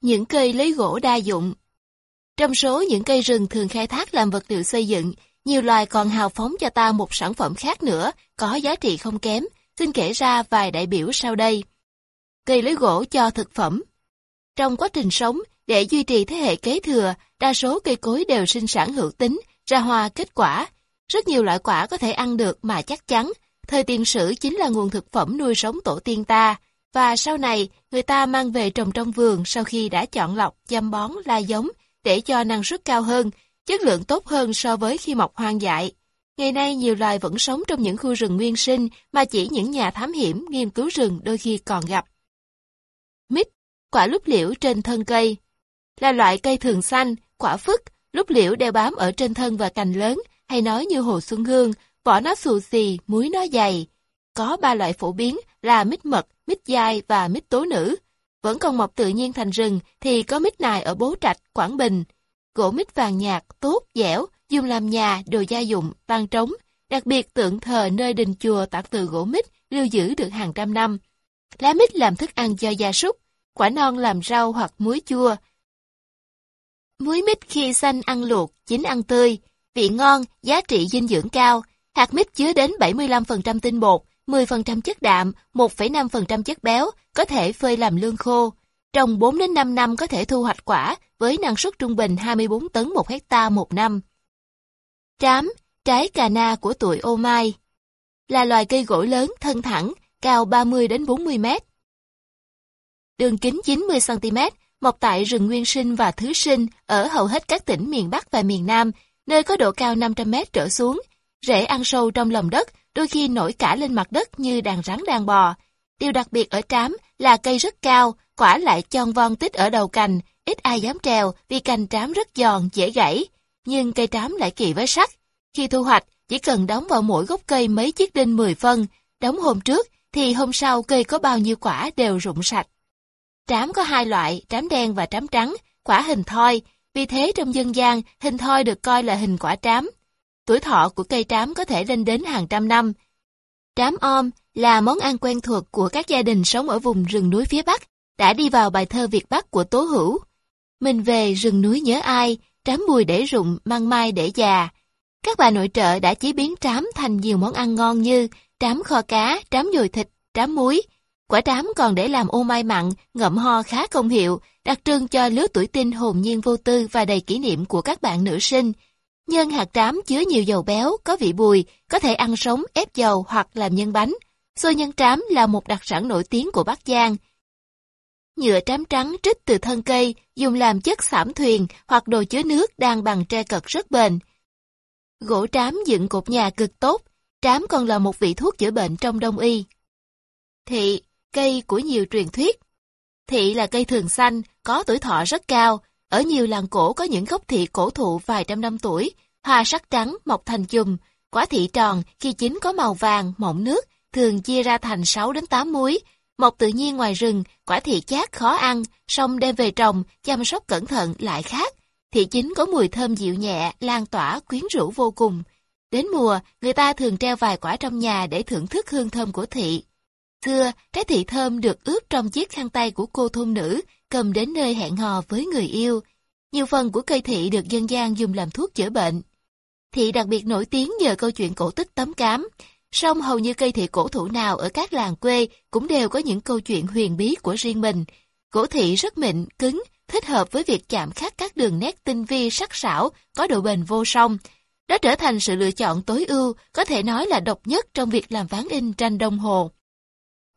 Những cây lấy gỗ đa dụng Trong số những cây rừng thường khai thác làm vật liệu xây dựng, nhiều loài còn hào phóng cho ta một sản phẩm khác nữa, có giá trị không kém. Xin kể ra vài đại biểu sau đây. Cây lấy gỗ cho thực phẩm Trong quá trình sống, để duy trì thế hệ kế thừa, đa số cây cối đều sinh sản hữu tính, ra hoa kết quả. Rất nhiều loại quả có thể ăn được mà chắc chắn, thời tiền sử chính là nguồn thực phẩm nuôi sống tổ tiên ta, và sau này người ta mang về trồng trong vườn sau khi đã chọn lọc, chăm bón, la giống để cho năng suất cao hơn, chất lượng tốt hơn so với khi mọc hoang dại. Ngày nay nhiều loài vẫn sống trong những khu rừng nguyên sinh mà chỉ những nhà thám hiểm nghiên cứu rừng đôi khi còn gặp. Mít, quả lúc liễu trên thân cây là loại cây thường xanh, quả phức, lúc liễu đeo bám ở trên thân và cành lớn, hay nói như Hồ Xuân Hương, vỏ nó xù xì, muối nó dày. Có ba loại phổ biến là mít mật, mít dai và mít tố nữ. Vẫn còn mọc tự nhiên thành rừng thì có mít nài ở Bố Trạch, Quảng Bình. Gỗ mít vàng nhạt, tốt, dẻo, dùng làm nhà, đồ gia dụng, ban trống. Đặc biệt tượng thờ nơi đình chùa tạc từ gỗ mít lưu giữ được hàng trăm năm. Lá mít làm thức ăn cho gia súc, quả non làm rau hoặc muối chua. Muối mít khi xanh ăn luộc, chín ăn tươi, vị ngon, giá trị dinh dưỡng cao. Hạt mít chứa đến 75% tinh bột, 10% chất đạm, 1,5% chất béo, có thể phơi làm lương khô. Trong 4 đến 5 năm có thể thu hoạch quả với năng suất trung bình 24 tấn một hecta một năm. Trám, trái cà na của tuổi ô mai, là loài cây gỗ lớn, thân thẳng, cao 30 đến 40 mét. Đường kính 90 cm, mọc tại rừng nguyên sinh và thứ sinh ở hầu hết các tỉnh miền Bắc và miền Nam, nơi có độ cao 500 mét trở xuống. Rễ ăn sâu trong lòng đất, đôi khi nổi cả lên mặt đất như đàn rắn đàn bò. Điều đặc biệt ở trám là cây rất cao, quả lại tròn von tích ở đầu cành, ít ai dám trèo vì cành trám rất giòn, dễ gãy. Nhưng cây trám lại kỳ với sắt. Khi thu hoạch, chỉ cần đóng vào mỗi gốc cây mấy chiếc đinh 10 phân, đóng hôm trước thì hôm sau cây có bao nhiêu quả đều rụng sạch. Trám có hai loại, trám đen và trám trắng, quả hình thoi, vì thế trong dân gian, hình thoi được coi là hình quả trám. Tuổi thọ của cây trám có thể lên đến hàng trăm năm. Trám om là món ăn quen thuộc của các gia đình sống ở vùng rừng núi phía Bắc, đã đi vào bài thơ Việt Bắc của Tố Hữu. Mình về rừng núi nhớ ai, trám bùi để rụng, măng mai để già. Các bà nội trợ đã chế biến trám thành nhiều món ăn ngon như trám kho cá, trám dồi thịt, trám muối. Quả trám còn để làm ô mai mặn, ngậm ho khá công hiệu, đặc trưng cho lứa tuổi tinh hồn nhiên vô tư và đầy kỷ niệm của các bạn nữ sinh. Nhân hạt trám chứa nhiều dầu béo, có vị bùi, có thể ăn sống, ép dầu hoặc làm nhân bánh. Xôi nhân trám là một đặc sản nổi tiếng của Bắc Giang. Nhựa trám trắng trích từ thân cây, dùng làm chất xảm thuyền hoặc đồ chứa nước đang bằng tre cật rất bền. Gỗ trám dựng cột nhà cực tốt, trám còn là một vị thuốc chữa bệnh trong đông y. Thị, cây của nhiều truyền thuyết. Thị là cây thường xanh, có tuổi thọ rất cao. Ở nhiều làng cổ có những gốc thị cổ thụ vài trăm năm tuổi, hoa sắc trắng mọc thành chùm. Quả thị tròn khi chín có màu vàng, mọng nước, thường chia ra thành 6 đến 8 múi. Mọc tự nhiên ngoài rừng, quả thị chát khó ăn, xong đem về trồng, chăm sóc cẩn thận lại khác. Thị chín có mùi thơm dịu nhẹ, lan tỏa, quyến rũ vô cùng. Đến mùa, người ta thường treo vài quả trong nhà để thưởng thức hương thơm của thị. Xưa, trái thị thơm được ướp trong chiếc khăn tay của cô thôn nữ, cầm đến nơi hẹn hò với người yêu. Nhiều phần của cây thị được dân gian dùng làm thuốc chữa bệnh. Thị đặc biệt nổi tiếng nhờ câu chuyện cổ tích tấm cám. Song hầu như cây thị cổ thụ nào ở các làng quê cũng đều có những câu chuyện huyền bí của riêng mình. cổ thị rất mịn, cứng, thích hợp với việc chạm khắc các đường nét tinh vi sắc sảo, có độ bền vô song. Đó trở thành sự lựa chọn tối ưu, có thể nói là độc nhất trong việc làm ván in tranh đồng hồ.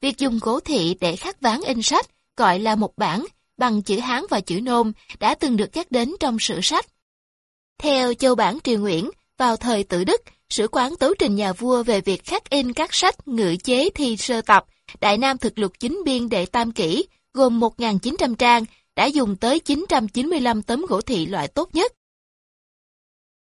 Việc dùng cổ thị để khắc ván in sách, gọi là một bản, bằng chữ Hán và chữ Nôm, đã từng được nhắc đến trong sử sách. Theo Châu Bản Triều Nguyễn, vào thời tự Đức, sử quán tấu trình nhà vua về việc khắc in các sách ngự chế thi sơ tập, Đại Nam thực lục chính biên đệ tam kỷ, gồm 1.900 trang, đã dùng tới 995 tấm gỗ thị loại tốt nhất.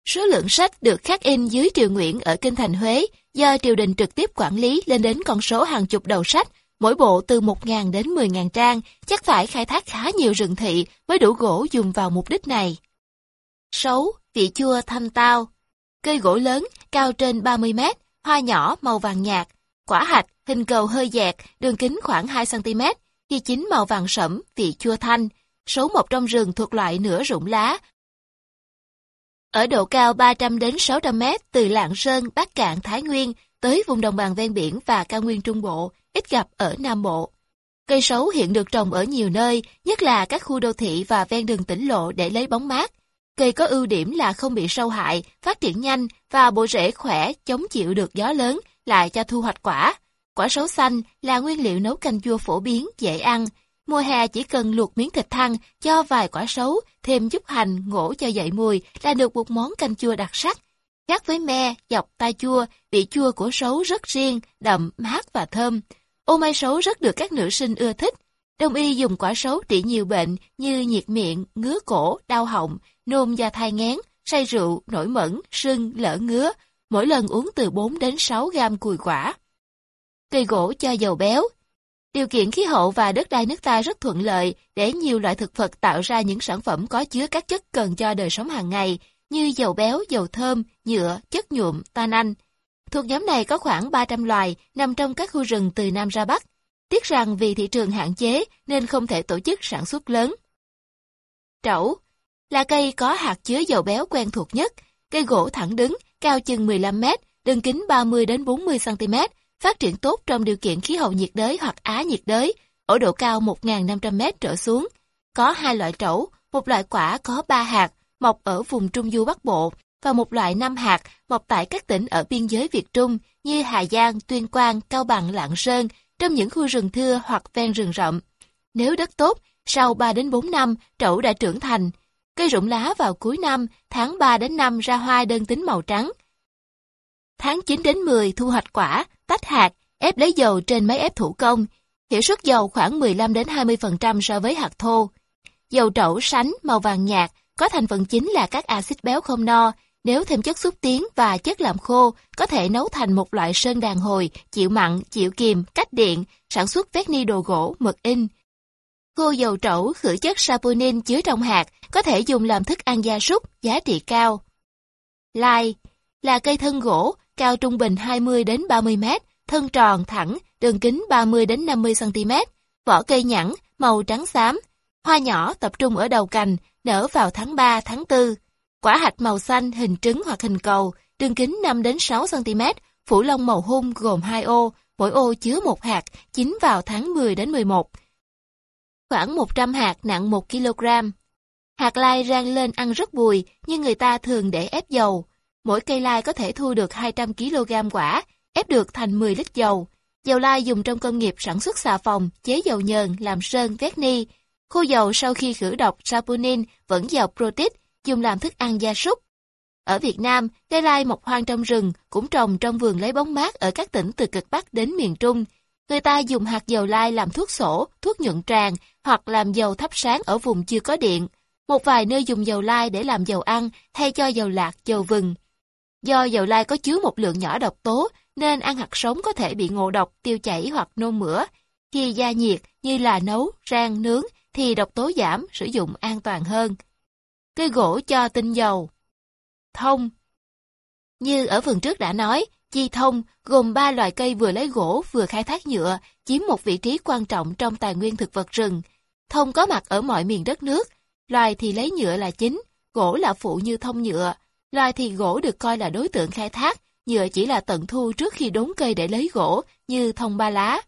Số lượng sách được khắc in dưới triều Nguyễn ở Kinh Thành Huế do triều đình trực tiếp quản lý lên đến con số hàng chục đầu sách, mỗi bộ từ 1.000 đến 10.000 trang, chắc phải khai thác khá nhiều rừng thị mới đủ gỗ dùng vào mục đích này. 6. Vị chua thanh tao Cây gỗ lớn, cao trên 30 mét, hoa nhỏ màu vàng nhạt, quả hạch, hình cầu hơi dẹt, đường kính khoảng 2cm, khi chín màu vàng sẫm, vị chua thanh. số một trong rừng thuộc loại nửa rụng lá. Ở độ cao 300 đến 600 mét từ Lạng Sơn, Bắc Cạn, Thái Nguyên tới vùng đồng bằng ven biển và cao nguyên Trung Bộ, ít gặp ở Nam Bộ. Cây sấu hiện được trồng ở nhiều nơi, nhất là các khu đô thị và ven đường tỉnh lộ để lấy bóng mát. Cây có ưu điểm là không bị sâu hại, phát triển nhanh và bộ rễ khỏe, chống chịu được gió lớn, lại cho thu hoạch quả. Quả sấu xanh là nguyên liệu nấu canh chua phổ biến, dễ ăn. Mùa hè chỉ cần luộc miếng thịt thăn, cho vài quả sấu, thêm chút hành, ngổ cho dậy mùi là được một món canh chua đặc sắc. Khác với me, dọc, tai chua, vị chua của sấu rất riêng, đậm, mát và thơm. Ô mai sấu rất được các nữ sinh ưa thích. Đông y dùng quả sấu trị nhiều bệnh như nhiệt miệng, ngứa cổ, đau họng, nôn da thai ngén, say rượu, nổi mẩn, sưng, lỡ ngứa, mỗi lần uống từ 4 đến 6 gam cùi quả. Cây gỗ cho dầu béo Điều kiện khí hậu và đất đai nước ta rất thuận lợi để nhiều loại thực vật tạo ra những sản phẩm có chứa các chất cần cho đời sống hàng ngày như dầu béo, dầu thơm, nhựa, chất nhuộm, tan anh. Thuộc nhóm này có khoảng 300 loài nằm trong các khu rừng từ Nam ra Bắc. Tiếc rằng vì thị trường hạn chế nên không thể tổ chức sản xuất lớn. Trẩu là cây có hạt chứa dầu béo quen thuộc nhất, cây gỗ thẳng đứng, cao chừng 15 mét, đường kính 30 đến 40 cm, phát triển tốt trong điều kiện khí hậu nhiệt đới hoặc á nhiệt đới, ở độ cao 1.500 mét trở xuống. Có hai loại trẩu, một loại quả có 3 hạt, mọc ở vùng Trung Du Bắc Bộ, và một loại nam hạt mọc tại các tỉnh ở biên giới Việt Trung như Hà Giang, Tuyên Quang, Cao Bằng, Lạng Sơn, trong những khu rừng thưa hoặc ven rừng rậm. Nếu đất tốt, sau 3 đến 4 năm, trậu đã trưởng thành. Cây rụng lá vào cuối năm, tháng 3 đến 5 ra hoa đơn tính màu trắng. Tháng 9 đến 10 thu hoạch quả, tách hạt, ép lấy dầu trên máy ép thủ công. Hiệu suất dầu khoảng 15 đến 20% so với hạt thô. Dầu trẩu sánh màu vàng nhạt, có thành phần chính là các axit béo không no, nếu thêm chất xúc tiến và chất làm khô, có thể nấu thành một loại sơn đàn hồi, chịu mặn, chịu kiềm, cách điện, sản xuất vét ni đồ gỗ, mực in. Khô dầu trẩu khử chất saponin chứa trong hạt, có thể dùng làm thức ăn gia súc, giá trị cao. Lai là cây thân gỗ, cao trung bình 20 đến 30 mét, thân tròn, thẳng, đường kính 30 đến 50 cm, vỏ cây nhẵn, màu trắng xám. Hoa nhỏ tập trung ở đầu cành, nở vào tháng 3, tháng 4. Quả hạch màu xanh, hình trứng hoặc hình cầu, đường kính 5 đến 6 cm, phủ lông màu hung gồm 2 ô, mỗi ô chứa một hạt, chín vào tháng 10 đến 11. Khoảng 100 hạt nặng 1 kg. Hạt lai rang lên ăn rất bùi, nhưng người ta thường để ép dầu. Mỗi cây lai có thể thu được 200 kg quả, ép được thành 10 lít dầu. Dầu lai dùng trong công nghiệp sản xuất xà phòng, chế dầu nhờn, làm sơn, vét ni. Khô dầu sau khi khử độc saponin vẫn giàu protein, dùng làm thức ăn gia súc. Ở Việt Nam, cây lai mọc hoang trong rừng cũng trồng trong vườn lấy bóng mát ở các tỉnh từ cực Bắc đến miền Trung. Người ta dùng hạt dầu lai làm thuốc sổ, thuốc nhuận tràng hoặc làm dầu thắp sáng ở vùng chưa có điện. Một vài nơi dùng dầu lai để làm dầu ăn thay cho dầu lạc, dầu vừng. Do dầu lai có chứa một lượng nhỏ độc tố nên ăn hạt sống có thể bị ngộ độc, tiêu chảy hoặc nôn mửa. Khi gia nhiệt như là nấu, rang, nướng thì độc tố giảm, sử dụng an toàn hơn cây gỗ cho tinh dầu. Thông Như ở phần trước đã nói, chi thông gồm ba loại cây vừa lấy gỗ vừa khai thác nhựa, chiếm một vị trí quan trọng trong tài nguyên thực vật rừng. Thông có mặt ở mọi miền đất nước, loài thì lấy nhựa là chính, gỗ là phụ như thông nhựa, loài thì gỗ được coi là đối tượng khai thác, nhựa chỉ là tận thu trước khi đốn cây để lấy gỗ, như thông ba lá.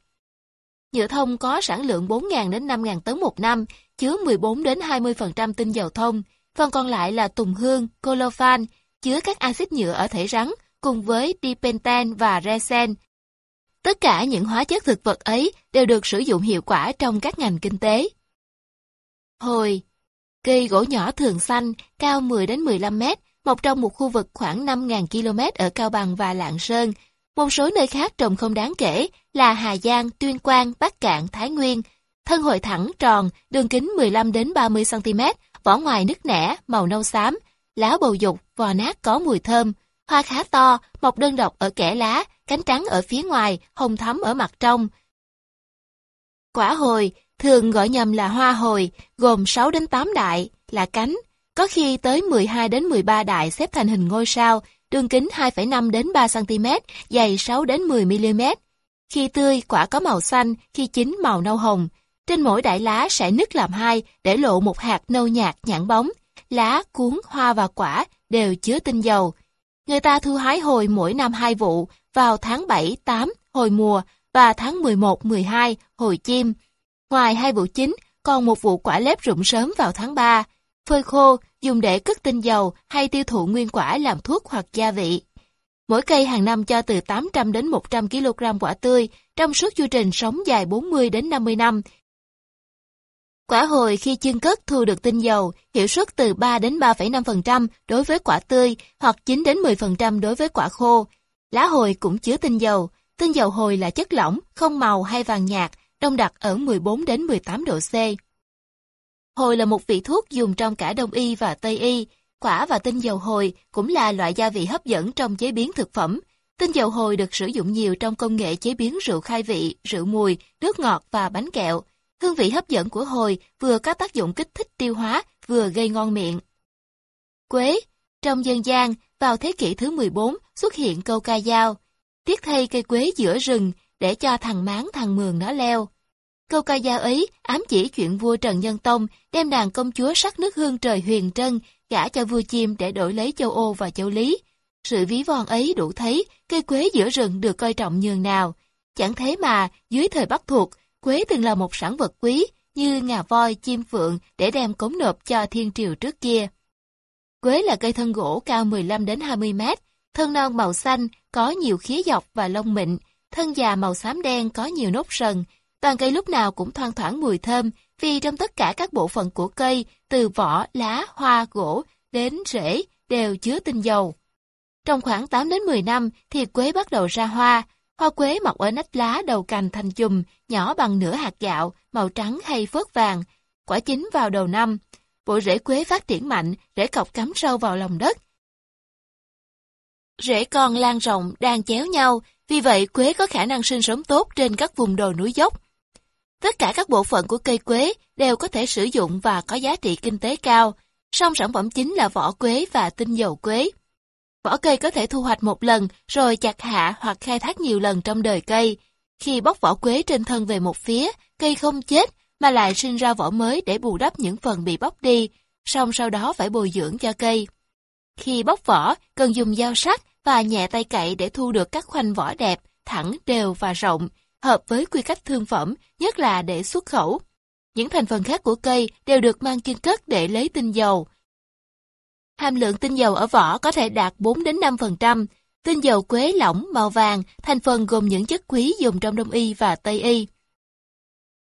Nhựa thông có sản lượng 4.000 đến 5.000 tấn một năm, chứa 14 đến 20% tinh dầu thông, phần còn lại là tùng hương, colophan, chứa các axit nhựa ở thể rắn, cùng với dipentan và resin. Tất cả những hóa chất thực vật ấy đều được sử dụng hiệu quả trong các ngành kinh tế. Hồi Cây gỗ nhỏ thường xanh, cao 10 đến 15 mét, mọc trong một khu vực khoảng 5.000 km ở Cao Bằng và Lạng Sơn. Một số nơi khác trồng không đáng kể là Hà Giang, Tuyên Quang, Bắc Cạn, Thái Nguyên. Thân hồi thẳng, tròn, đường kính 15 đến 30 cm, vỏ ngoài nứt nẻ, màu nâu xám, lá bầu dục, vò nát có mùi thơm, hoa khá to, mọc đơn độc ở kẽ lá, cánh trắng ở phía ngoài, hồng thắm ở mặt trong. Quả hồi, thường gọi nhầm là hoa hồi, gồm 6 đến 8 đại, là cánh, có khi tới 12 đến 13 đại xếp thành hình ngôi sao, đường kính 2,5 đến 3 cm, dày 6 đến 10 mm. Khi tươi, quả có màu xanh, khi chín màu nâu hồng. Trên mỗi đại lá sẽ nứt làm hai để lộ một hạt nâu nhạt nhẵn bóng. Lá, cuốn, hoa và quả đều chứa tinh dầu. Người ta thu hái hồi mỗi năm hai vụ, vào tháng 7, 8, hồi mùa, và tháng 11, 12, hồi chim. Ngoài hai vụ chính, còn một vụ quả lép rụng sớm vào tháng 3. Phơi khô, dùng để cất tinh dầu hay tiêu thụ nguyên quả làm thuốc hoặc gia vị. Mỗi cây hàng năm cho từ 800 đến 100 kg quả tươi trong suốt chu trình sống dài 40 đến 50 năm. Quả hồi khi chiên cất thu được tinh dầu, hiệu suất từ 3 đến 3,5% đối với quả tươi hoặc 9 đến 10% đối với quả khô. Lá hồi cũng chứa tinh dầu. Tinh dầu hồi là chất lỏng, không màu hay vàng nhạt, đông đặc ở 14 đến 18 độ C. Hồi là một vị thuốc dùng trong cả Đông y và Tây y. Quả và tinh dầu hồi cũng là loại gia vị hấp dẫn trong chế biến thực phẩm. Tinh dầu hồi được sử dụng nhiều trong công nghệ chế biến rượu khai vị, rượu mùi, nước ngọt và bánh kẹo. Hương vị hấp dẫn của hồi vừa có tác dụng kích thích tiêu hóa, vừa gây ngon miệng. Quế Trong dân gian, vào thế kỷ thứ 14 xuất hiện câu ca dao. Tiếc thay cây quế giữa rừng để cho thằng máng thằng mường nó leo. Câu ca dao ấy ám chỉ chuyện vua Trần Nhân Tông đem đàn công chúa sắc nước hương trời huyền trân gả cho vua chim để đổi lấy châu Ô và châu Lý. Sự ví von ấy đủ thấy cây quế giữa rừng được coi trọng nhường nào. Chẳng thế mà, dưới thời Bắc thuộc, quế từng là một sản vật quý như ngà voi, chim phượng để đem cống nộp cho thiên triều trước kia. Quế là cây thân gỗ cao 15 đến 20 mét, thân non màu xanh, có nhiều khía dọc và lông mịn, thân già màu xám đen có nhiều nốt sần, Toàn cây lúc nào cũng thoang thoảng mùi thơm, vì trong tất cả các bộ phận của cây, từ vỏ, lá, hoa, gỗ đến rễ, đều chứa tinh dầu. Trong khoảng 8 đến 10 năm thì quế bắt đầu ra hoa. Hoa quế mọc ở nách lá đầu cành thành chùm, nhỏ bằng nửa hạt gạo, màu trắng hay phớt vàng. Quả chín vào đầu năm. Bộ rễ quế phát triển mạnh, rễ cọc cắm sâu vào lòng đất. Rễ con lan rộng, đang chéo nhau, vì vậy quế có khả năng sinh sống tốt trên các vùng đồi núi dốc. Tất cả các bộ phận của cây quế đều có thể sử dụng và có giá trị kinh tế cao, song sản phẩm chính là vỏ quế và tinh dầu quế. Vỏ cây có thể thu hoạch một lần rồi chặt hạ hoặc khai thác nhiều lần trong đời cây. Khi bóc vỏ quế trên thân về một phía, cây không chết mà lại sinh ra vỏ mới để bù đắp những phần bị bóc đi, song sau đó phải bồi dưỡng cho cây. Khi bóc vỏ, cần dùng dao sắc và nhẹ tay cậy để thu được các khoanh vỏ đẹp, thẳng, đều và rộng, hợp với quy cách thương phẩm, nhất là để xuất khẩu. Những thành phần khác của cây đều được mang chân cất để lấy tinh dầu. Hàm lượng tinh dầu ở vỏ có thể đạt 4 đến 5%. Tinh dầu quế lỏng màu vàng, thành phần gồm những chất quý dùng trong Đông y và Tây y.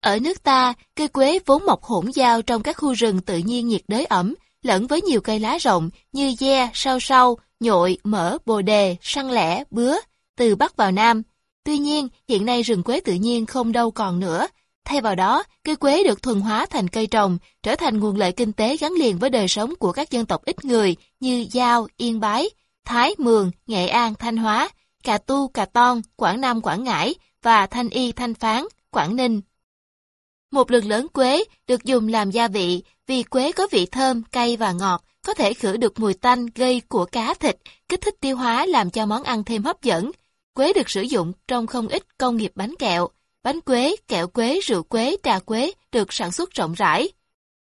Ở nước ta, cây quế vốn mọc hỗn giao trong các khu rừng tự nhiên nhiệt đới ẩm, lẫn với nhiều cây lá rộng như dê sao sau, nhội, mỡ, bồ đề, săn lẻ, bứa, từ Bắc vào Nam. Tuy nhiên, hiện nay rừng quế tự nhiên không đâu còn nữa. Thay vào đó, cây quế được thuần hóa thành cây trồng, trở thành nguồn lợi kinh tế gắn liền với đời sống của các dân tộc ít người như Giao, Yên Bái, Thái, Mường, Nghệ An, Thanh Hóa, Cà Tu, Cà Ton, Quảng Nam, Quảng Ngãi và Thanh Y, Thanh Phán, Quảng Ninh. Một lượng lớn quế được dùng làm gia vị vì quế có vị thơm, cay và ngọt, có thể khử được mùi tanh gây của cá thịt, kích thích tiêu hóa làm cho món ăn thêm hấp dẫn, Quế được sử dụng trong không ít công nghiệp bánh kẹo. Bánh quế, kẹo quế, rượu quế, trà quế được sản xuất rộng rãi.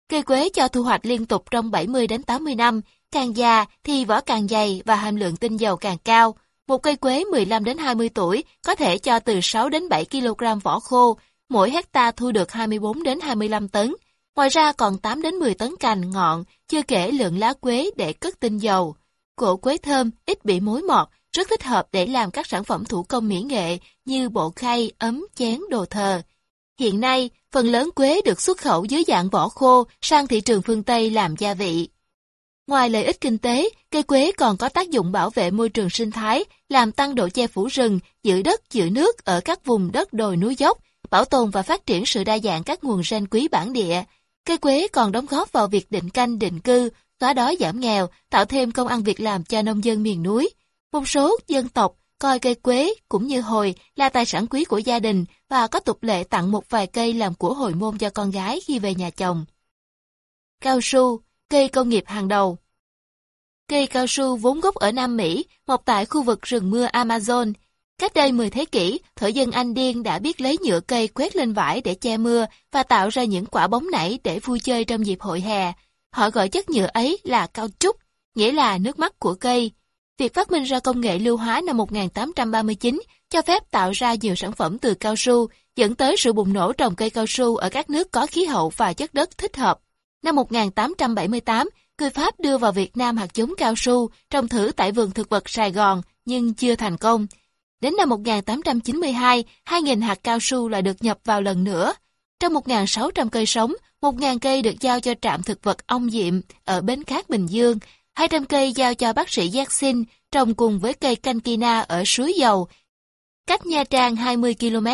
Cây quế cho thu hoạch liên tục trong 70 đến 80 năm, càng già thì vỏ càng dày và hàm lượng tinh dầu càng cao. Một cây quế 15 đến 20 tuổi có thể cho từ 6 đến 7 kg vỏ khô, mỗi hecta thu được 24 đến 25 tấn. Ngoài ra còn 8 đến 10 tấn cành, ngọn, chưa kể lượng lá quế để cất tinh dầu. Cổ quế thơm, ít bị mối mọt, rất thích hợp để làm các sản phẩm thủ công mỹ nghệ như bộ khay, ấm, chén, đồ thờ. Hiện nay, phần lớn quế được xuất khẩu dưới dạng vỏ khô sang thị trường phương Tây làm gia vị. Ngoài lợi ích kinh tế, cây quế còn có tác dụng bảo vệ môi trường sinh thái, làm tăng độ che phủ rừng, giữ đất, giữ nước ở các vùng đất đồi núi dốc, bảo tồn và phát triển sự đa dạng các nguồn gen quý bản địa. Cây quế còn đóng góp vào việc định canh định cư, xóa đói giảm nghèo, tạo thêm công ăn việc làm cho nông dân miền núi. Một số dân tộc coi cây quế cũng như hồi là tài sản quý của gia đình và có tục lệ tặng một vài cây làm của hồi môn cho con gái khi về nhà chồng. Cao su, cây công nghiệp hàng đầu Cây cao su vốn gốc ở Nam Mỹ, mọc tại khu vực rừng mưa Amazon. Cách đây 10 thế kỷ, thổ dân Anh Điên đã biết lấy nhựa cây quét lên vải để che mưa và tạo ra những quả bóng nảy để vui chơi trong dịp hội hè. Họ gọi chất nhựa ấy là cao trúc, nghĩa là nước mắt của cây. Việc phát minh ra công nghệ lưu hóa năm 1839 cho phép tạo ra nhiều sản phẩm từ cao su, dẫn tới sự bùng nổ trồng cây cao su ở các nước có khí hậu và chất đất thích hợp. Năm 1878, người Pháp đưa vào Việt Nam hạt giống cao su trồng thử tại vườn thực vật Sài Gòn nhưng chưa thành công. Đến năm 1892, 2.000 hạt cao su lại được nhập vào lần nữa. Trong 1.600 cây sống, 1.000 cây được giao cho trạm thực vật Ông Diệm ở Bến Cát Bình Dương, 200 cây giao cho bác sĩ Giác Sinh trồng cùng với cây Cankina ở Suối Dầu, cách Nha Trang 20 km.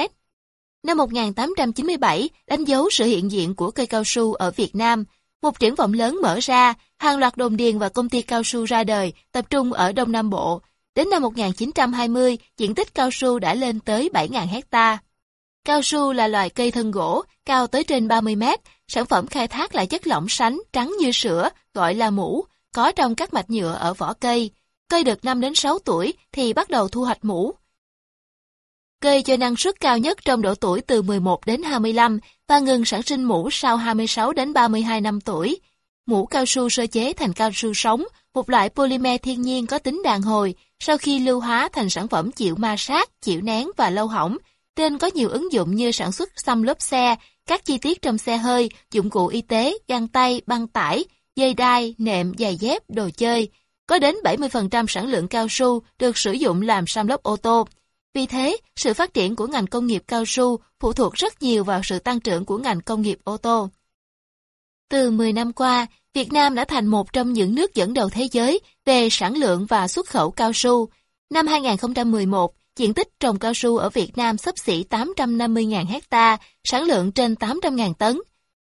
Năm 1897, đánh dấu sự hiện diện của cây cao su ở Việt Nam. Một triển vọng lớn mở ra, hàng loạt đồn điền và công ty cao su ra đời, tập trung ở Đông Nam Bộ. Đến năm 1920, diện tích cao su đã lên tới 7.000 hecta. Cao su là loài cây thân gỗ, cao tới trên 30 mét, sản phẩm khai thác là chất lỏng sánh, trắng như sữa, gọi là mũ, có trong các mạch nhựa ở vỏ cây. Cây được 5 đến 6 tuổi thì bắt đầu thu hoạch mũ. Cây cho năng suất cao nhất trong độ tuổi từ 11 đến 25 và ngừng sản sinh mũ sau 26 đến 32 năm tuổi. Mũ cao su sơ chế thành cao su sống, một loại polymer thiên nhiên có tính đàn hồi, sau khi lưu hóa thành sản phẩm chịu ma sát, chịu nén và lâu hỏng. Tên có nhiều ứng dụng như sản xuất xăm lốp xe, các chi tiết trong xe hơi, dụng cụ y tế, găng tay, băng tải, dây đai, nệm, giày dép, đồ chơi. Có đến 70% sản lượng cao su được sử dụng làm xăm lốp ô tô. Vì thế, sự phát triển của ngành công nghiệp cao su phụ thuộc rất nhiều vào sự tăng trưởng của ngành công nghiệp ô tô. Từ 10 năm qua, Việt Nam đã thành một trong những nước dẫn đầu thế giới về sản lượng và xuất khẩu cao su. Năm 2011, diện tích trồng cao su ở Việt Nam sấp xỉ 850.000 hecta, sản lượng trên 800.000 tấn.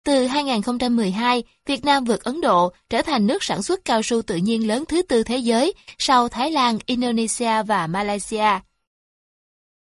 Từ 2012, Việt Nam vượt Ấn Độ trở thành nước sản xuất cao su tự nhiên lớn thứ tư thế giới sau Thái Lan, Indonesia và Malaysia.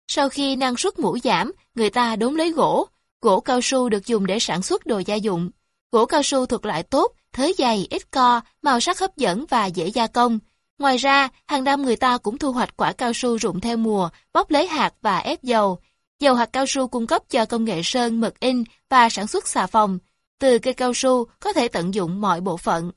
Sau khi năng suất mũ giảm, người ta đốn lấy gỗ. Gỗ cao su được dùng để sản xuất đồ gia dụng. Gỗ cao su thuộc loại tốt, thới dày, ít co, màu sắc hấp dẫn và dễ gia công. Ngoài ra, hàng năm người ta cũng thu hoạch quả cao su rụng theo mùa, bóc lấy hạt và ép dầu. Dầu hạt cao su cung cấp cho công nghệ sơn, mực in và sản xuất xà phòng. Từ cây cao su có thể tận dụng mọi bộ phận.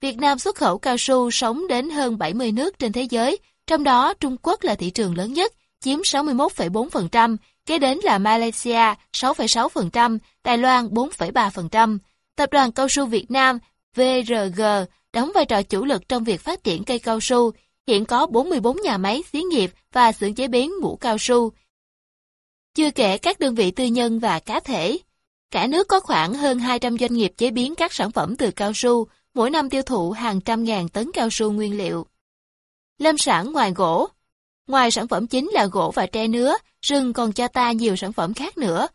Việt Nam xuất khẩu cao su sống đến hơn 70 nước trên thế giới, trong đó Trung Quốc là thị trường lớn nhất, chiếm 61,4%, kế đến là Malaysia 6,6%, Đài Loan 4,3%. Tập đoàn Cao su Việt Nam VRG đóng vai trò chủ lực trong việc phát triển cây cao su, hiện có 44 nhà máy xí nghiệp và xưởng chế biến mũ cao su. Chưa kể các đơn vị tư nhân và cá thể. Cả nước có khoảng hơn 200 doanh nghiệp chế biến các sản phẩm từ cao su, mỗi năm tiêu thụ hàng trăm ngàn tấn cao su nguyên liệu. Lâm sản ngoài gỗ Ngoài sản phẩm chính là gỗ và tre nứa, rừng còn cho ta nhiều sản phẩm khác nữa.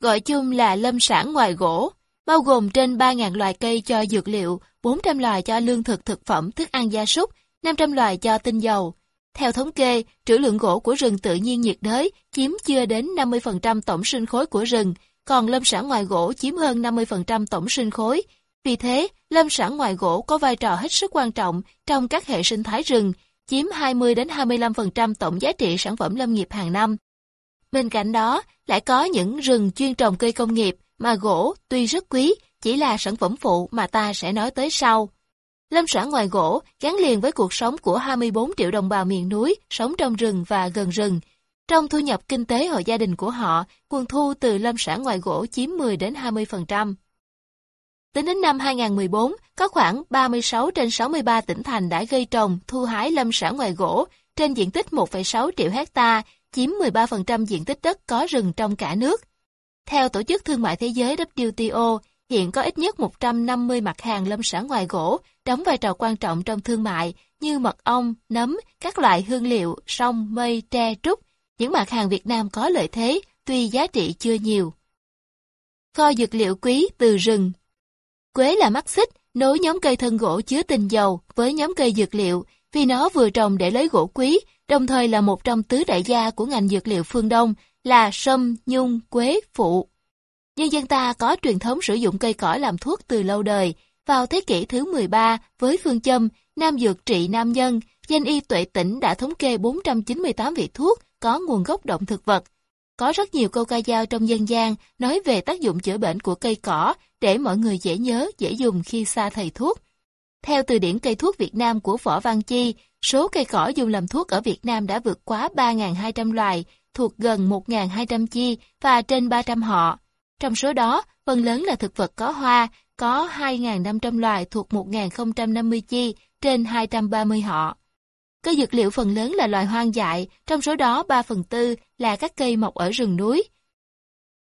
Gọi chung là lâm sản ngoài gỗ, bao gồm trên 3.000 loài cây cho dược liệu, 400 loài cho lương thực thực phẩm thức ăn gia súc, 500 loài cho tinh dầu. Theo thống kê, trữ lượng gỗ của rừng tự nhiên nhiệt đới chiếm chưa đến 50% tổng sinh khối của rừng, còn lâm sản ngoài gỗ chiếm hơn 50% tổng sinh khối. Vì thế, lâm sản ngoài gỗ có vai trò hết sức quan trọng trong các hệ sinh thái rừng, chiếm 20 đến 25% tổng giá trị sản phẩm lâm nghiệp hàng năm. Bên cạnh đó, lại có những rừng chuyên trồng cây công nghiệp mà gỗ tuy rất quý, chỉ là sản phẩm phụ mà ta sẽ nói tới sau. Lâm sản ngoài gỗ gắn liền với cuộc sống của 24 triệu đồng bào miền núi sống trong rừng và gần rừng. Trong thu nhập kinh tế hộ gia đình của họ, nguồn thu từ lâm sản ngoài gỗ chiếm 10 đến 20%. Tính đến năm 2014, có khoảng 36 trên 63 tỉnh thành đã gây trồng, thu hái lâm sản ngoài gỗ trên diện tích 1,6 triệu hecta, chiếm 13% diện tích đất có rừng trong cả nước. Theo Tổ chức Thương mại Thế giới WTO, hiện có ít nhất 150 mặt hàng lâm sản ngoài gỗ đóng vai trò quan trọng trong thương mại như mật ong, nấm, các loại hương liệu, sông, mây, tre, trúc. Những mặt hàng Việt Nam có lợi thế, tuy giá trị chưa nhiều. Kho dược liệu quý từ rừng Quế là mắt xích, nối nhóm cây thân gỗ chứa tinh dầu với nhóm cây dược liệu, vì nó vừa trồng để lấy gỗ quý, đồng thời là một trong tứ đại gia của ngành dược liệu phương Đông, là sâm, nhung, quế, phụ. Nhân dân ta có truyền thống sử dụng cây cỏ làm thuốc từ lâu đời. Vào thế kỷ thứ 13, với phương châm Nam dược trị nam nhân, danh y tuệ tỉnh đã thống kê 498 vị thuốc có nguồn gốc động thực vật. Có rất nhiều câu ca dao trong dân gian nói về tác dụng chữa bệnh của cây cỏ để mọi người dễ nhớ, dễ dùng khi xa thầy thuốc. Theo từ điển cây thuốc Việt Nam của Võ Văn Chi, số cây cỏ dùng làm thuốc ở Việt Nam đã vượt quá 3.200 loài, thuộc gần 1.200 chi và trên 300 họ. Trong số đó, phần lớn là thực vật có hoa, có 2.500 loài thuộc 1.050 chi, trên 230 họ. Cây dược liệu phần lớn là loài hoang dại, trong số đó 3 phần tư là các cây mọc ở rừng núi.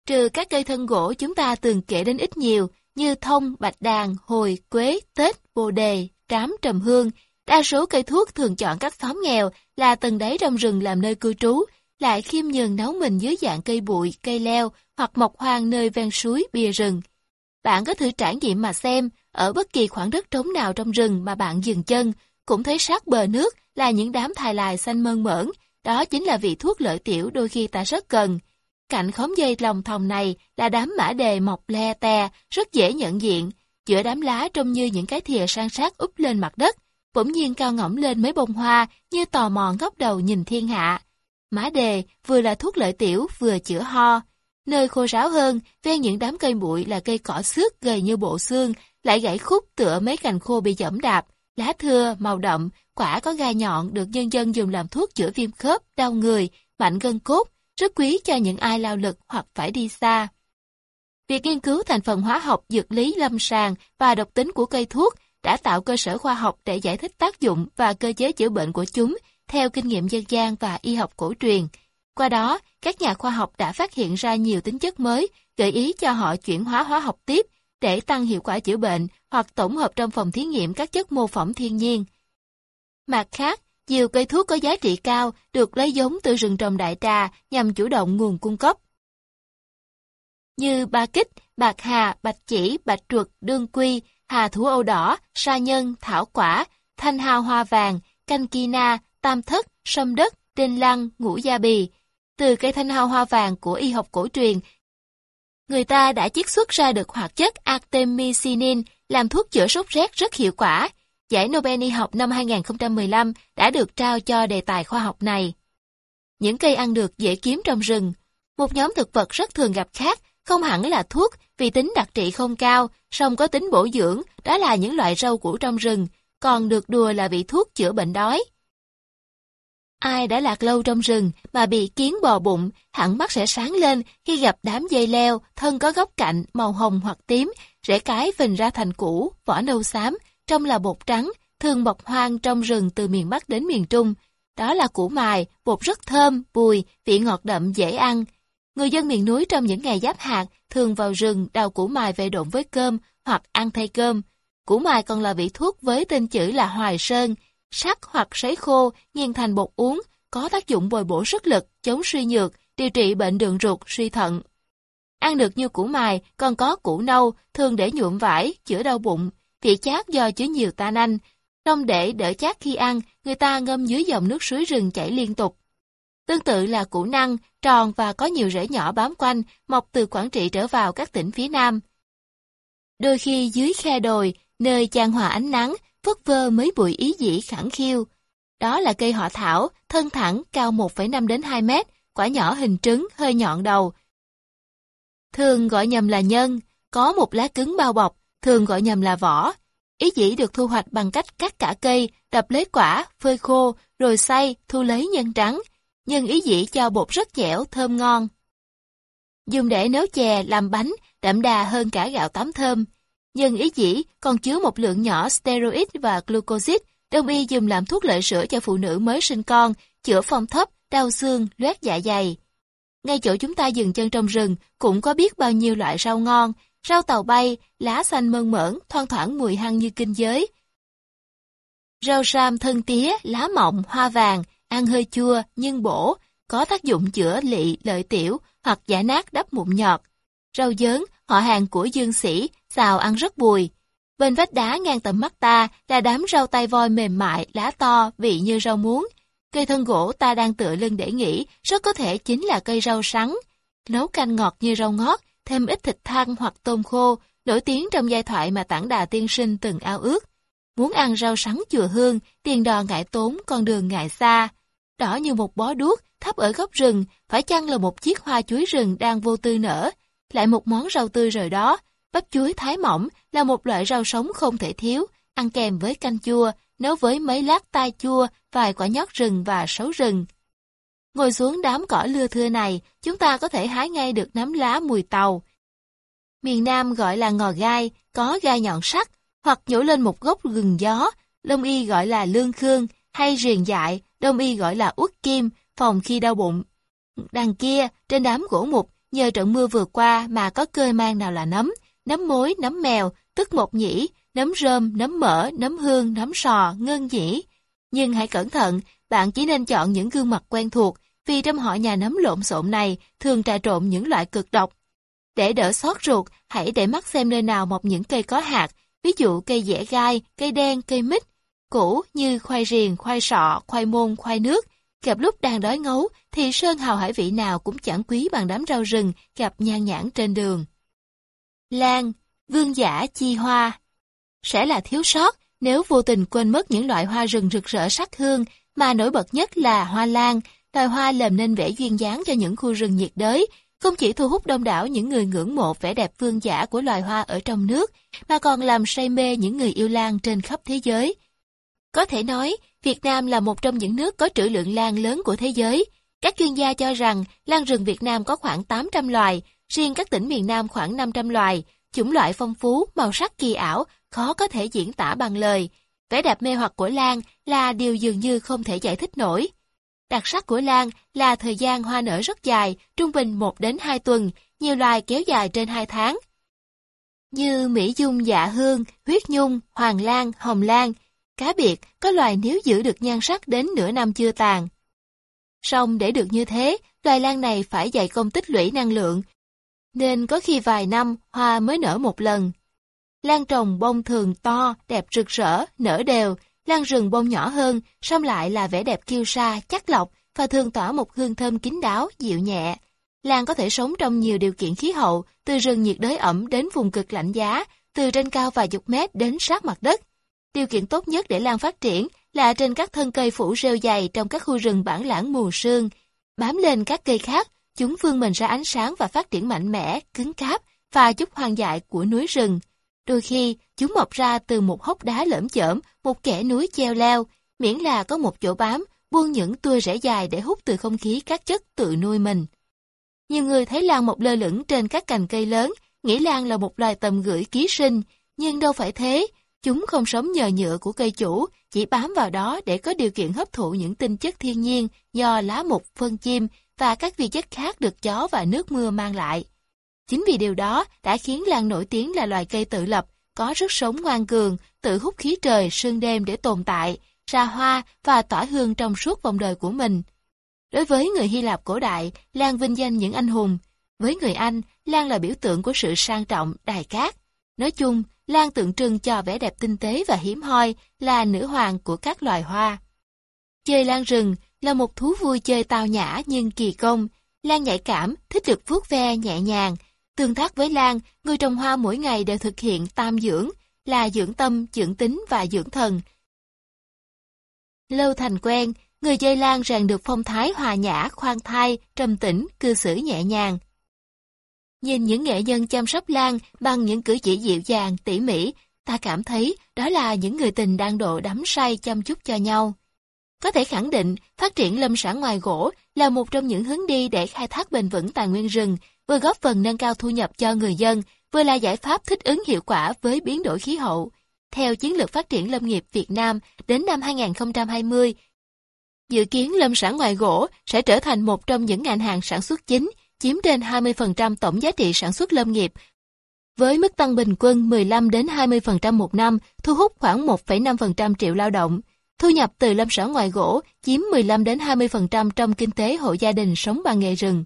Trừ các cây thân gỗ chúng ta từng kể đến ít nhiều, như thông, bạch đàn, hồi, quế, tết, bồ đề, trám, trầm hương. Đa số cây thuốc thường chọn các xóm nghèo là tầng đáy trong rừng làm nơi cư trú, lại khiêm nhường nấu mình dưới dạng cây bụi, cây leo hoặc mọc hoang nơi ven suối, bìa rừng. Bạn có thử trải nghiệm mà xem, ở bất kỳ khoảng đất trống nào trong rừng mà bạn dừng chân, cũng thấy sát bờ nước là những đám thài lài xanh mơn mởn, đó chính là vị thuốc lợi tiểu đôi khi ta rất cần. Cạnh khóm dây lòng thòng này là đám mã đề mọc le te, rất dễ nhận diện, giữa đám lá trông như những cái thìa san sát úp lên mặt đất, bỗng nhiên cao ngỏng lên mấy bông hoa như tò mò ngóc đầu nhìn thiên hạ. Mã đề vừa là thuốc lợi tiểu vừa chữa ho. Nơi khô ráo hơn, ven những đám cây bụi là cây cỏ xước gầy như bộ xương, lại gãy khúc tựa mấy cành khô bị dẫm đạp, lá thưa, màu đậm, quả có gai nhọn được nhân dân dùng làm thuốc chữa viêm khớp, đau người, mạnh gân cốt, rất quý cho những ai lao lực hoặc phải đi xa. Việc nghiên cứu thành phần hóa học, dược lý lâm sàng và độc tính của cây thuốc đã tạo cơ sở khoa học để giải thích tác dụng và cơ chế chữa bệnh của chúng theo kinh nghiệm dân gian và y học cổ truyền. Qua đó, các nhà khoa học đã phát hiện ra nhiều tính chất mới, gợi ý cho họ chuyển hóa hóa học tiếp để tăng hiệu quả chữa bệnh hoặc tổng hợp trong phòng thí nghiệm các chất mô phỏng thiên nhiên. Mặt khác, nhiều cây thuốc có giá trị cao được lấy giống từ rừng trồng đại trà nhằm chủ động nguồn cung cấp. Như ba kích, bạc hà, bạch chỉ, bạch truật, đương quy, hà thủ âu đỏ, sa nhân, thảo quả, thanh hào hoa vàng, canh kina, tam thất, sâm đất, đinh lăng, ngũ gia bì. Từ cây thanh hao hoa vàng của y học cổ truyền, người ta đã chiết xuất ra được hoạt chất artemisinin làm thuốc chữa sốt rét rất hiệu quả. Giải Nobel y học năm 2015 đã được trao cho đề tài khoa học này. Những cây ăn được dễ kiếm trong rừng. Một nhóm thực vật rất thường gặp khác, không hẳn là thuốc vì tính đặc trị không cao, song có tính bổ dưỡng, đó là những loại rau củ trong rừng, còn được đùa là vị thuốc chữa bệnh đói. Ai đã lạc lâu trong rừng mà bị kiến bò bụng, hẳn mắt sẽ sáng lên khi gặp đám dây leo, thân có góc cạnh, màu hồng hoặc tím, rễ cái phình ra thành củ, vỏ nâu xám, trong là bột trắng, thường bọc hoang trong rừng từ miền Bắc đến miền Trung. Đó là củ mài, bột rất thơm, bùi, vị ngọt đậm dễ ăn. Người dân miền núi trong những ngày giáp hạt thường vào rừng đào củ mài về độn với cơm hoặc ăn thay cơm. Củ mài còn là vị thuốc với tên chữ là hoài sơn, sắc hoặc sấy khô, nghiền thành bột uống, có tác dụng bồi bổ sức lực, chống suy nhược, điều trị bệnh đường ruột, suy thận. Ăn được như củ mài, còn có củ nâu, thường để nhuộm vải, chữa đau bụng, vị chát do chứa nhiều tannin. Trong để đỡ chát khi ăn, người ta ngâm dưới dòng nước suối rừng chảy liên tục. Tương tự là củ năng, tròn và có nhiều rễ nhỏ bám quanh, mọc từ Quảng Trị trở vào các tỉnh phía Nam. Đôi khi dưới khe đồi, nơi chan hòa ánh nắng, phất vơ mấy bụi ý dĩ khẳng khiêu. Đó là cây họ thảo, thân thẳng, cao 1,5 đến 2 mét, quả nhỏ hình trứng, hơi nhọn đầu. Thường gọi nhầm là nhân, có một lá cứng bao bọc, thường gọi nhầm là vỏ. Ý dĩ được thu hoạch bằng cách cắt cả cây, đập lấy quả, phơi khô, rồi xay, thu lấy nhân trắng. Nhân ý dĩ cho bột rất dẻo, thơm ngon. Dùng để nấu chè, làm bánh, đậm đà hơn cả gạo tắm thơm. Nhân ý dĩ còn chứa một lượng nhỏ steroid và glucosid, đông y dùng làm thuốc lợi sữa cho phụ nữ mới sinh con, chữa phong thấp, đau xương, loét dạ dày. Ngay chỗ chúng ta dừng chân trong rừng cũng có biết bao nhiêu loại rau ngon, rau tàu bay, lá xanh mơn mởn, thoang thoảng mùi hăng như kinh giới. Rau sam thân tía, lá mọng, hoa vàng, ăn hơi chua nhưng bổ, có tác dụng chữa lị, lợi tiểu hoặc giả nát đắp mụn nhọt. Rau dớn, họ hàng của dương sĩ, xào ăn rất bùi. Bên vách đá ngang tầm mắt ta là đám rau tay voi mềm mại, lá to, vị như rau muống. Cây thân gỗ ta đang tựa lưng để nghỉ, rất có thể chính là cây rau sắn. Nấu canh ngọt như rau ngót, thêm ít thịt thăn hoặc tôm khô, nổi tiếng trong giai thoại mà tảng đà tiên sinh từng ao ước. Muốn ăn rau sắn chùa hương, tiền đò ngại tốn, con đường ngại xa. Đỏ như một bó đuốc, thấp ở góc rừng, phải chăng là một chiếc hoa chuối rừng đang vô tư nở. Lại một món rau tươi rồi đó, bắp chuối thái mỏng là một loại rau sống không thể thiếu, ăn kèm với canh chua, nấu với mấy lát tai chua, vài quả nhót rừng và sấu rừng. Ngồi xuống đám cỏ lưa thưa này, chúng ta có thể hái ngay được nấm lá mùi tàu. Miền Nam gọi là ngò gai, có gai nhọn sắc, hoặc nhổ lên một gốc gừng gió, đông y gọi là lương khương, hay riền dại, đông y gọi là uất kim, phòng khi đau bụng. Đằng kia, trên đám gỗ mục, nhờ trận mưa vừa qua mà có cơ mang nào là nấm, nấm mối, nấm mèo, tức một nhĩ, nấm rơm, nấm mỡ, nấm hương, nấm sò, ngân nhĩ. Nhưng hãy cẩn thận, bạn chỉ nên chọn những gương mặt quen thuộc, vì trong họ nhà nấm lộn xộn này thường trà trộn những loại cực độc. Để đỡ xót ruột, hãy để mắt xem nơi nào mọc những cây có hạt, ví dụ cây dẻ gai, cây đen, cây mít, củ như khoai riềng, khoai sọ, khoai môn, khoai nước. Gặp lúc đang đói ngấu thì sơn hào hải vị nào cũng chẳng quý bằng đám rau rừng gặp nhan nhãn trên đường. Lan, vương giả chi hoa Sẽ là thiếu sót nếu vô tình quên mất những loại hoa rừng rực rỡ sắc hương mà nổi bật nhất là hoa lan, loài hoa làm nên vẻ duyên dáng cho những khu rừng nhiệt đới, không chỉ thu hút đông đảo những người ngưỡng mộ vẻ đẹp vương giả của loài hoa ở trong nước, mà còn làm say mê những người yêu lan trên khắp thế giới. Có thể nói, Việt Nam là một trong những nước có trữ lượng lan lớn của thế giới. Các chuyên gia cho rằng lan rừng Việt Nam có khoảng 800 loài, riêng các tỉnh miền Nam khoảng 500 loài, chủng loại phong phú, màu sắc kỳ ảo, khó có thể diễn tả bằng lời. Vẻ đẹp mê hoặc của lan là điều dường như không thể giải thích nổi. Đặc sắc của lan là thời gian hoa nở rất dài, trung bình 1 đến 2 tuần, nhiều loài kéo dài trên 2 tháng. Như Mỹ Dung dạ hương, huyết nhung, hoàng lan, hồng lan. Cá biệt, có loài nếu giữ được nhan sắc đến nửa năm chưa tàn. Song để được như thế, loài lan này phải dày công tích lũy năng lượng, nên có khi vài năm hoa mới nở một lần. Lan trồng bông thường to, đẹp rực rỡ, nở đều, lan rừng bông nhỏ hơn, song lại là vẻ đẹp kiêu sa, chắc lọc và thường tỏa một hương thơm kín đáo, dịu nhẹ. Lan có thể sống trong nhiều điều kiện khí hậu, từ rừng nhiệt đới ẩm đến vùng cực lạnh giá, từ trên cao vài chục mét đến sát mặt đất. Điều kiện tốt nhất để lan phát triển là trên các thân cây phủ rêu dày trong các khu rừng bản lãng mù sương. Bám lên các cây khác, chúng vươn mình ra ánh sáng và phát triển mạnh mẽ, cứng cáp và chút hoang dại của núi rừng. Đôi khi, chúng mọc ra từ một hốc đá lởm chởm, một kẻ núi treo leo, miễn là có một chỗ bám, buông những tua rễ dài để hút từ không khí các chất tự nuôi mình. Nhiều người thấy lan mọc lơ lửng trên các cành cây lớn, nghĩ lan là một loài tầm gửi ký sinh, nhưng đâu phải thế. Chúng không sống nhờ nhựa của cây chủ, chỉ bám vào đó để có điều kiện hấp thụ những tinh chất thiên nhiên do lá mục, phân chim và các vi chất khác được gió và nước mưa mang lại. Chính vì điều đó đã khiến lan nổi tiếng là loài cây tự lập, có sức sống ngoan cường, tự hút khí trời, sương đêm để tồn tại, ra hoa và tỏa hương trong suốt vòng đời của mình. Đối với người Hy Lạp cổ đại, lan vinh danh những anh hùng. Với người Anh, lan là biểu tượng của sự sang trọng, đài cát. Nói chung, lan tượng trưng cho vẻ đẹp tinh tế và hiếm hoi, là nữ hoàng của các loài hoa. Chơi lan rừng là một thú vui chơi tao nhã nhưng kỳ công. Lan nhạy cảm, thích được vuốt ve nhẹ nhàng, Tương tác với Lan, người trồng hoa mỗi ngày đều thực hiện tam dưỡng, là dưỡng tâm, dưỡng tính và dưỡng thần. Lâu thành quen, người chơi Lan rèn được phong thái hòa nhã, khoan thai, trầm tĩnh, cư xử nhẹ nhàng. Nhìn những nghệ nhân chăm sóc Lan bằng những cử chỉ dịu dàng, tỉ mỉ, ta cảm thấy đó là những người tình đang độ đắm say chăm chút cho nhau. Có thể khẳng định, phát triển lâm sản ngoài gỗ là một trong những hướng đi để khai thác bền vững tài nguyên rừng, vừa góp phần nâng cao thu nhập cho người dân, vừa là giải pháp thích ứng hiệu quả với biến đổi khí hậu. Theo chiến lược phát triển lâm nghiệp Việt Nam đến năm 2020, dự kiến lâm sản ngoài gỗ sẽ trở thành một trong những ngành hàng sản xuất chính, chiếm trên 20% tổng giá trị sản xuất lâm nghiệp. Với mức tăng bình quân 15 đến 20% một năm, thu hút khoảng 1,5% triệu lao động. Thu nhập từ lâm sản ngoài gỗ chiếm 15 đến 20% trong kinh tế hộ gia đình sống bằng nghề rừng.